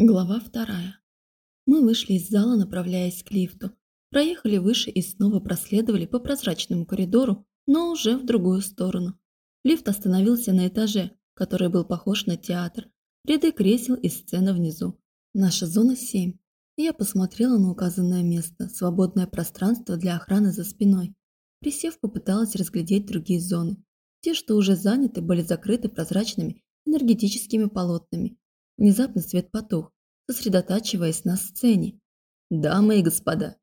Глава вторая. Мы вышли из зала, направляясь к лифту. Проехали выше и снова проследовали по прозрачному коридору, но уже в другую сторону. Лифт остановился на этаже, который был похож на театр. Ряды кресел и сцена внизу. Наша зона 7. Я посмотрела на указанное место, свободное пространство для охраны за спиной. Присев, попыталась разглядеть другие зоны. Те, что уже заняты, были закрыты прозрачными энергетическими полотнами, Внезапно свет потух, сосредотачиваясь на сцене. «Дамы и господа,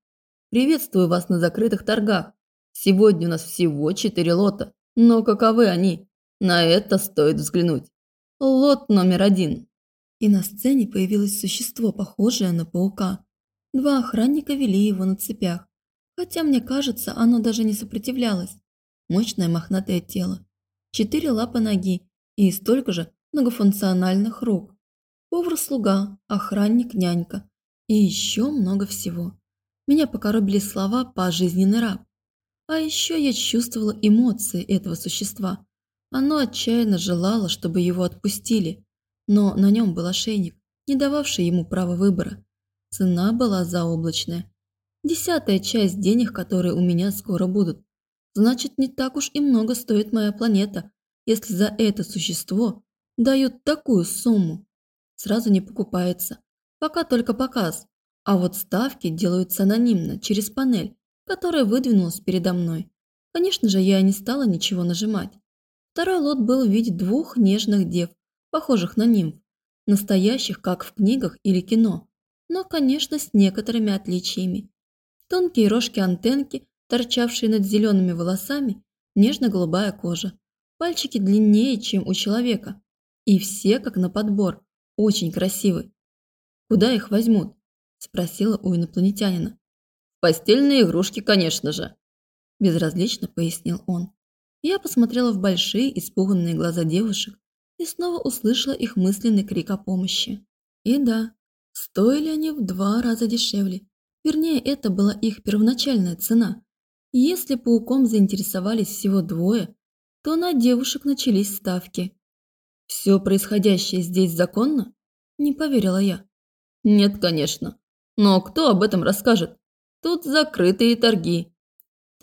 приветствую вас на закрытых торгах. Сегодня у нас всего четыре лота, но каковы они? На это стоит взглянуть. Лот номер один». И на сцене появилось существо, похожее на паука. Два охранника вели его на цепях, хотя, мне кажется, оно даже не сопротивлялось. Мощное мохнатое тело, четыре лапы ноги и столько же многофункциональных рук повар-слуга, охранник, нянька и еще много всего. Меня покоробили слова «пожизненный раб». А еще я чувствовала эмоции этого существа. Оно отчаянно желало, чтобы его отпустили, но на нем был ошейник, не дававший ему права выбора. Цена была заоблачная. Десятая часть денег, которые у меня скоро будут. Значит, не так уж и много стоит моя планета, если за это существо дают такую сумму сразу не покупается. Пока только показ. А вот ставки делаются анонимно, через панель, которая выдвинулась передо мной. Конечно же, я не стала ничего нажимать. Второй лот был в виде двух нежных дев, похожих на нимф, настоящих, как в книгах или кино, но, конечно, с некоторыми отличиями. Тонкие рожки-антенки, торчавшие над зелеными волосами, нежно-голубая кожа, пальчики длиннее, чем у человека, и все как на подбор, очень красивый. Куда их возьмут? Спросила у инопланетянина. Постельные игрушки, конечно же. Безразлично пояснил он. Я посмотрела в большие испуганные глаза девушек и снова услышала их мысленный крик о помощи. И да, стоили они в два раза дешевле. Вернее, это была их первоначальная цена. Если пауком заинтересовались всего двое, то на девушек начались ставки. «Все происходящее здесь законно?» – не поверила я. «Нет, конечно. Но кто об этом расскажет? Тут закрытые торги».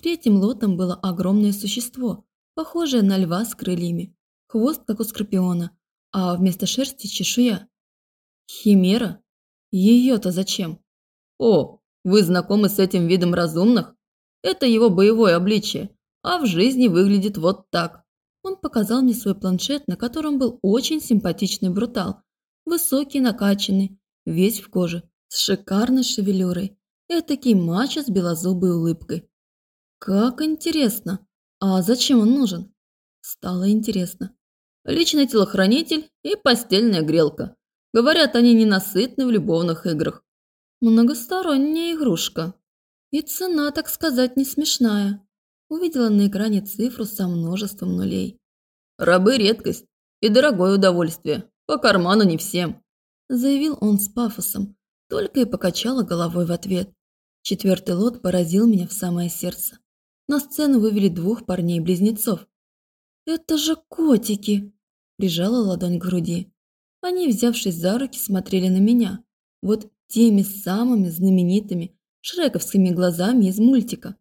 Третьим лотом было огромное существо, похожее на льва с крыльями. Хвост, как у скорпиона, а вместо шерсти чешуя. Химера? Ее-то зачем? О, вы знакомы с этим видом разумных? Это его боевое обличие, а в жизни выглядит вот так. Он показал мне свой планшет, на котором был очень симпатичный брутал. Высокий, накачанный, весь в коже, с шикарной шевелюрой. Этакий мачо с белозубой улыбкой. Как интересно. А зачем он нужен? Стало интересно. Личный телохранитель и постельная грелка. Говорят, они ненасытны в любовных играх. Многосторонняя игрушка. И цена, так сказать, не смешная увидела на экране цифру со множеством нулей. «Рабы – редкость и дорогое удовольствие, по карману не всем», – заявил он с пафосом, только и покачала головой в ответ. Четвертый лот поразил меня в самое сердце. На сцену вывели двух парней-близнецов. «Это же котики!» – прижала ладонь к груди. Они, взявшись за руки, смотрели на меня. Вот теми самыми знаменитыми шрековскими глазами из мультика.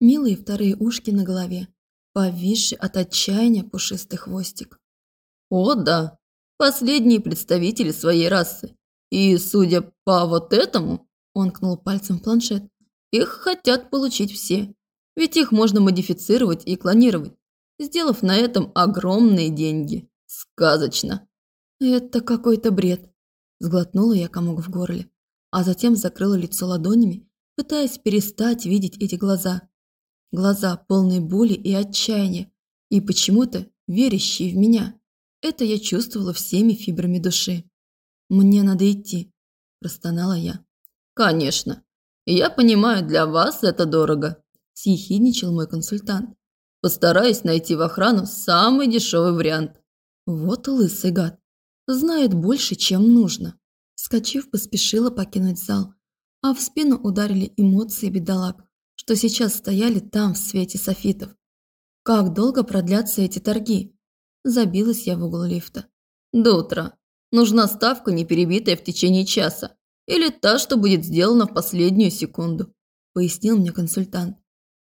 Милые вторые ушки на голове, повисший от отчаяния пушистый хвостик. О, да, последние представители своей расы. И, судя по вот этому, он кнул пальцем в планшет, их хотят получить все. Ведь их можно модифицировать и клонировать, сделав на этом огромные деньги. Сказочно. Это какой-то бред. Сглотнула я комок в горле, а затем закрыла лицо ладонями, пытаясь перестать видеть эти глаза глаза полные боли и отчаяния, и почему-то верящие в меня. Это я чувствовала всеми фибрами души. «Мне надо идти», – простонала я. «Конечно. Я понимаю, для вас это дорого», – съехидничал мой консультант. «Постараюсь найти в охрану самый дешевый вариант». Вот лысый гад. Знает больше, чем нужно. Скочив, поспешила покинуть зал, а в спину ударили эмоции бедолаг что сейчас стояли там в свете софитов. Как долго продлятся эти торги? Забилась я в угол лифта. До утра. Нужна ставка, не перебитая в течение часа. Или та, что будет сделана в последнюю секунду», – пояснил мне консультант.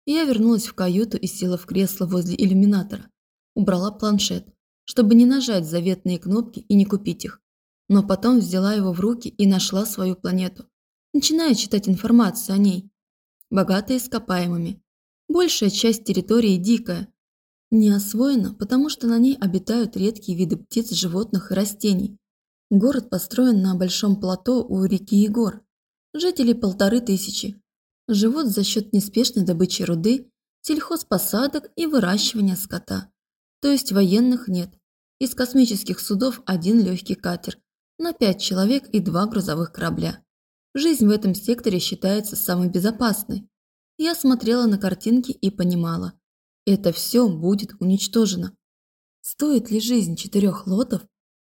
Я вернулась в каюту и села в кресло возле иллюминатора. Убрала планшет, чтобы не нажать заветные кнопки и не купить их. Но потом взяла его в руки и нашла свою планету. Начинаю читать информацию о ней. Богатая ископаемыми. Большая часть территории дикая. Не освоена, потому что на ней обитают редкие виды птиц, животных и растений. Город построен на большом плато у реки Егор. Жителей полторы тысячи. Живут за счет неспешной добычи руды, сельхозпосадок и выращивания скота. То есть военных нет. Из космических судов один легкий катер на пять человек и два грузовых корабля. Жизнь в этом секторе считается самой безопасной. Я смотрела на картинки и понимала, это все будет уничтожено. Стоит ли жизнь четырех лотов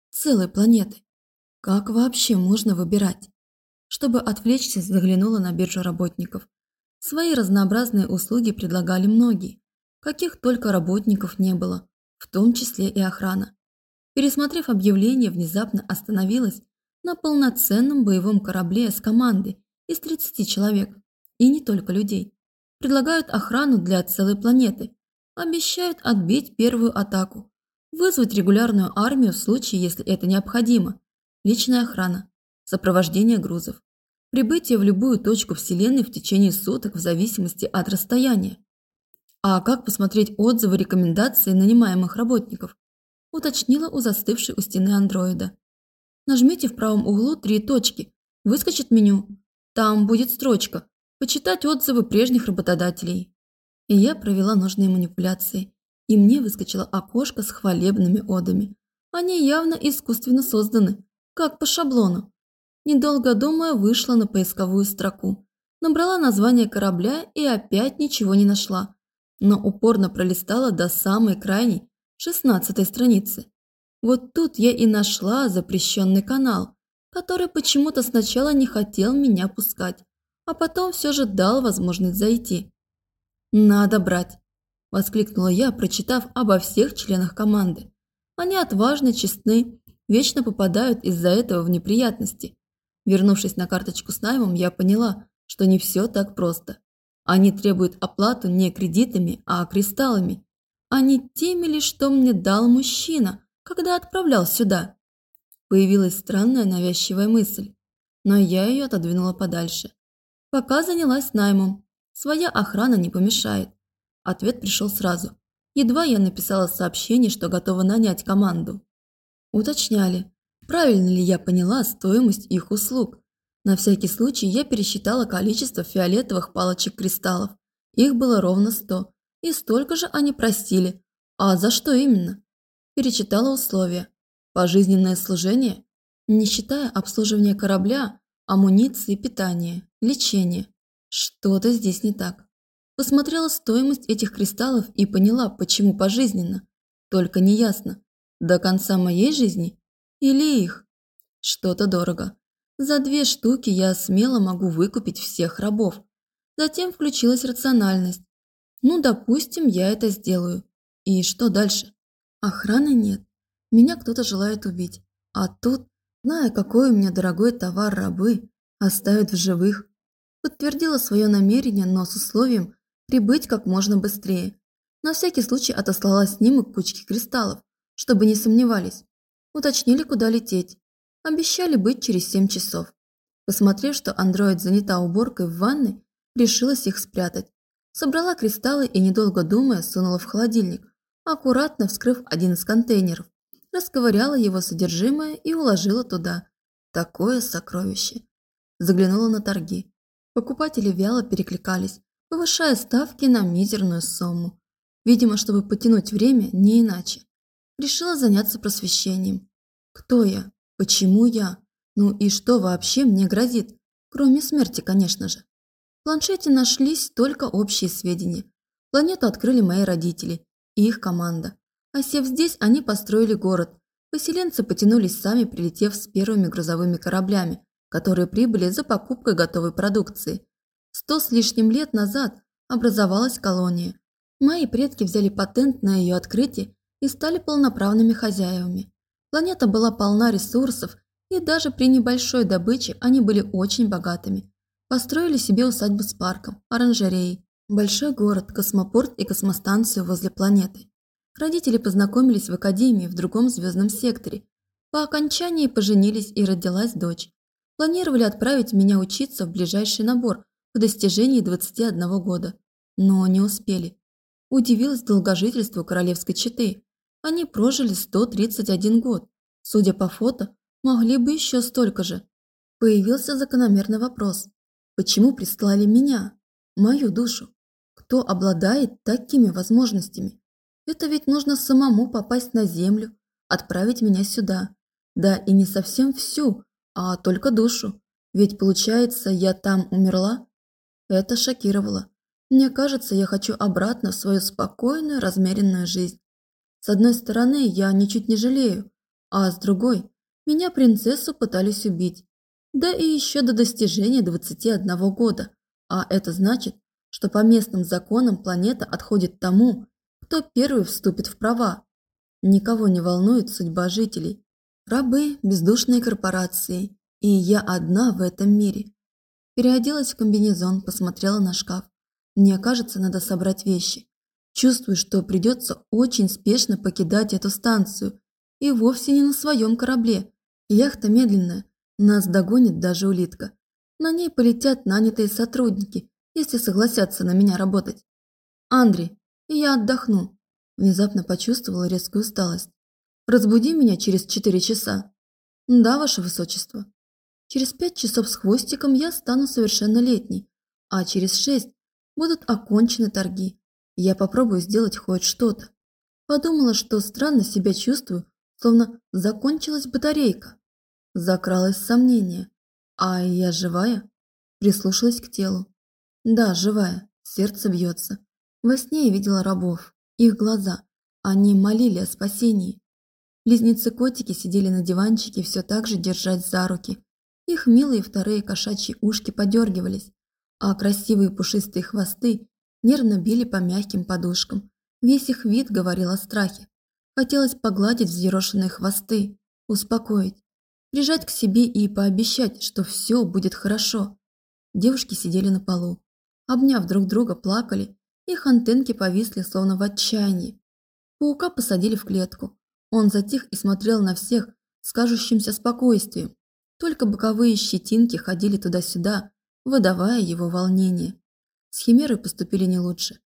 целой планеты? Как вообще можно выбирать? Чтобы отвлечься, заглянула на биржу работников. Свои разнообразные услуги предлагали многие. Каких только работников не было, в том числе и охрана. Пересмотрев объявление, внезапно остановилась на полноценном боевом корабле с командой из 30 человек. И не только людей. Предлагают охрану для целой планеты. Обещают отбить первую атаку. Вызвать регулярную армию в случае, если это необходимо личная охрана, сопровождение грузов, прибытие в любую точку Вселенной в течение суток в зависимости от расстояния. А как посмотреть отзывы, рекомендации нанимаемых работников? Уточнила у застывшей у стены андроида. Нажмите в правом углу три точки, выскочит меню. Там будет строчка «Почитать отзывы прежних работодателей». И я провела нужные манипуляции, и мне выскочило окошко с хвалебными одами. Они явно искусственно созданы, как по шаблону. Недолго думая, вышла на поисковую строку. Набрала название корабля и опять ничего не нашла, но упорно пролистала до самой крайней, шестнадцатой страницы. Вот тут я и нашла запрещенный канал, который почему-то сначала не хотел меня пускать, а потом все же дал возможность зайти. «Надо брать!» – воскликнула я, прочитав обо всех членах команды. Они отважны, честны вечно попадают из-за этого в неприятности. Вернувшись на карточку с наймом, я поняла, что не все так просто. Они требуют оплату не кредитами, а кристаллами, а не теми ли, что мне дал мужчина, когда отправлял сюда. Появилась странная навязчивая мысль, но я ее отодвинула подальше. Пока занялась наймом, своя охрана не помешает. Ответ пришел сразу. Едва я написала сообщение, что готова нанять команду. Уточняли, правильно ли я поняла стоимость их услуг. На всякий случай я пересчитала количество фиолетовых палочек-кристаллов. Их было ровно сто, и столько же они просили. А за что именно? Перечитала условия. Пожизненное служение, не считая обслуживания корабля, амуниции, питания, лечения. Что-то здесь не так. Посмотрела стоимость этих кристаллов и поняла, почему пожизненно. Только неясно, до конца моей жизни? Или их? Что-то дорого. За две штуки я смело могу выкупить всех рабов. Затем включилась рациональность. Ну, допустим, я это сделаю. И что дальше? Охраны нет. Меня кто-то желает убить. А тут, зная, какой у меня дорогой товар рабы, оставят в живых. Подтвердила свое намерение, но с условием прибыть как можно быстрее. На всякий случай отослала снимок кучки кристаллов чтобы не сомневались. Уточнили, куда лететь. Обещали быть через 7 часов. Посмотрев, что андроид занята уборкой в ванной, решилась их спрятать. Собрала кристаллы и, недолго думая, сунула в холодильник, аккуратно вскрыв один из контейнеров. Расковыряла его содержимое и уложила туда. Такое сокровище. Заглянула на торги. Покупатели вяло перекликались, повышая ставки на мизерную сумму. Видимо, чтобы потянуть время, не иначе. Решила заняться просвещением. Кто я? Почему я? Ну и что вообще мне грозит? Кроме смерти, конечно же. В планшете нашлись только общие сведения. Планету открыли мои родители и их команда. А сев здесь, они построили город. Поселенцы потянулись сами, прилетев с первыми грузовыми кораблями, которые прибыли за покупкой готовой продукции. Сто с лишним лет назад образовалась колония. Мои предки взяли патент на ее открытие и стали полноправными хозяевами. Планета была полна ресурсов, и даже при небольшой добыче они были очень богатыми. Построили себе усадьбу с парком, оранжереей, большой город, космопорт и космостанцию возле планеты. Родители познакомились в академии в другом звездном секторе. По окончании поженились и родилась дочь. Планировали отправить меня учиться в ближайший набор по достижении 21 года, но не успели. Удивилась долгожительству королевской четы. Они прожили 131 год. Судя по фото, могли бы еще столько же. Появился закономерный вопрос. Почему прислали меня, мою душу? Кто обладает такими возможностями? Это ведь нужно самому попасть на землю, отправить меня сюда. Да и не совсем всю, а только душу. Ведь получается, я там умерла? Это шокировало. Мне кажется, я хочу обратно в свою спокойную, размеренную жизнь. С одной стороны, я ничуть не жалею, а с другой, меня принцессу пытались убить. Да и еще до достижения 21 года. А это значит, что по местным законам планета отходит тому, кто первый вступит в права. Никого не волнует судьба жителей. Рабы, бездушные корпорации. И я одна в этом мире. Переоделась в комбинезон, посмотрела на шкаф. Мне кажется, надо собрать вещи. Чувствую, что придется очень спешно покидать эту станцию. И вовсе не на своем корабле. Яхта медленная, нас догонит даже улитка. На ней полетят нанятые сотрудники, если согласятся на меня работать. Андрей, я отдохну. Внезапно почувствовала резкую усталость. Разбуди меня через четыре часа. Да, ваше высочество. Через пять часов с хвостиком я стану совершеннолетней, а через шесть будут окончены торги. Я попробую сделать хоть что-то. Подумала, что странно себя чувствую, словно закончилась батарейка. Закралось сомнение. А я живая? Прислушалась к телу. Да, живая. Сердце бьется. Во сне я видела рабов. Их глаза. Они молили о спасении. Близнецы-котики сидели на диванчике, все так же держать за руки. Их милые вторые кошачьи ушки подергивались, а красивые пушистые хвосты нервно били по мягким подушкам. Весь их вид говорил о страхе. Хотелось погладить взъерошенные хвосты, успокоить, прижать к себе и пообещать, что все будет хорошо. Девушки сидели на полу, обняв друг друга, плакали, их антенки повисли словно в отчаянии. Паука посадили в клетку. Он затих и смотрел на всех с кажущимся спокойствием. Только боковые щетинки ходили туда-сюда, выдавая его волнение. С Химерой поступили не лучше.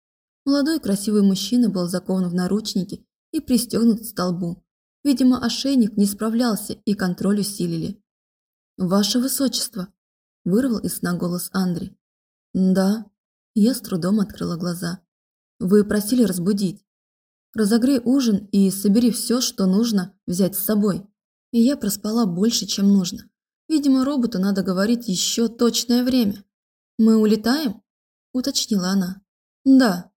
Молодой красивый мужчина был закован в наручники и пристегнут к столбу. Видимо, ошейник не справлялся и контроль усилили. «Ваше Высочество!» – вырвал из сна голос Андри. «Да». Я с трудом открыла глаза. «Вы просили разбудить. Разогрей ужин и собери все, что нужно взять с собой». И я проспала больше, чем нужно. Видимо, роботу надо говорить еще точное время. «Мы улетаем?» – уточнила она. «Да».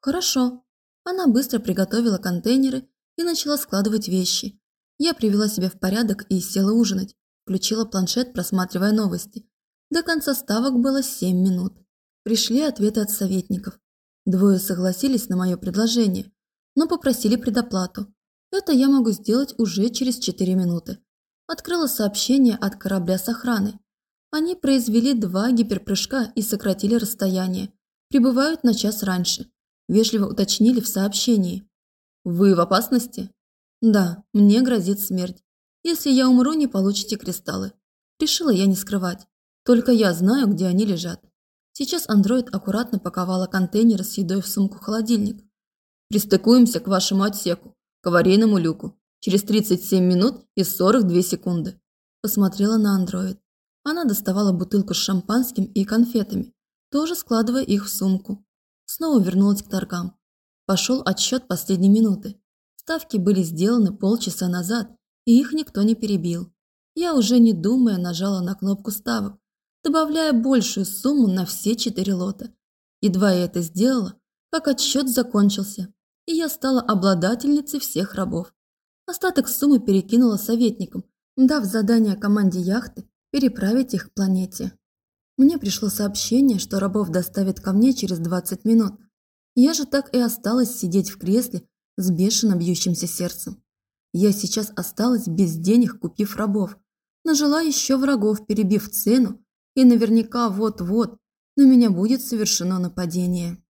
«Хорошо». Она быстро приготовила контейнеры и начала складывать вещи. Я привела себя в порядок и села ужинать. Включила планшет, просматривая новости. До конца ставок было 7 минут. Пришли ответы от советников. Двое согласились на мое предложение, но попросили предоплату. Это я могу сделать уже через 4 минуты. Открыла сообщение от корабля с охраны. Они произвели два гиперпрыжка и сократили расстояние. Прибывают на час раньше. Вежливо уточнили в сообщении. «Вы в опасности?» «Да, мне грозит смерть. Если я умру, не получите кристаллы». Решила я не скрывать. Только я знаю, где они лежат. Сейчас андроид аккуратно паковала контейнеры с едой в сумку-холодильник. «Пристыкуемся к вашему отсеку, к аварийному люку через 37 минут и 42 секунды. Посмотрела на андроид. Она доставала бутылку с шампанским и конфетами, тоже складывая их в сумку. Снова вернулась к торгам. Пошел отсчет последней минуты. Ставки были сделаны полчаса назад, и их никто не перебил. Я уже не думая нажала на кнопку ставок, добавляя большую сумму на все четыре лота. Едва я это сделала, как отсчет закончился, и я стала обладательницей всех рабов. Остаток суммы перекинула советникам, дав задание команде яхты переправить их к планете. Мне пришло сообщение, что рабов доставят ко мне через 20 минут. Я же так и осталась сидеть в кресле с бешено бьющимся сердцем. Я сейчас осталась без денег, купив рабов. Нажила еще врагов, перебив цену, и наверняка вот-вот на меня будет совершено нападение.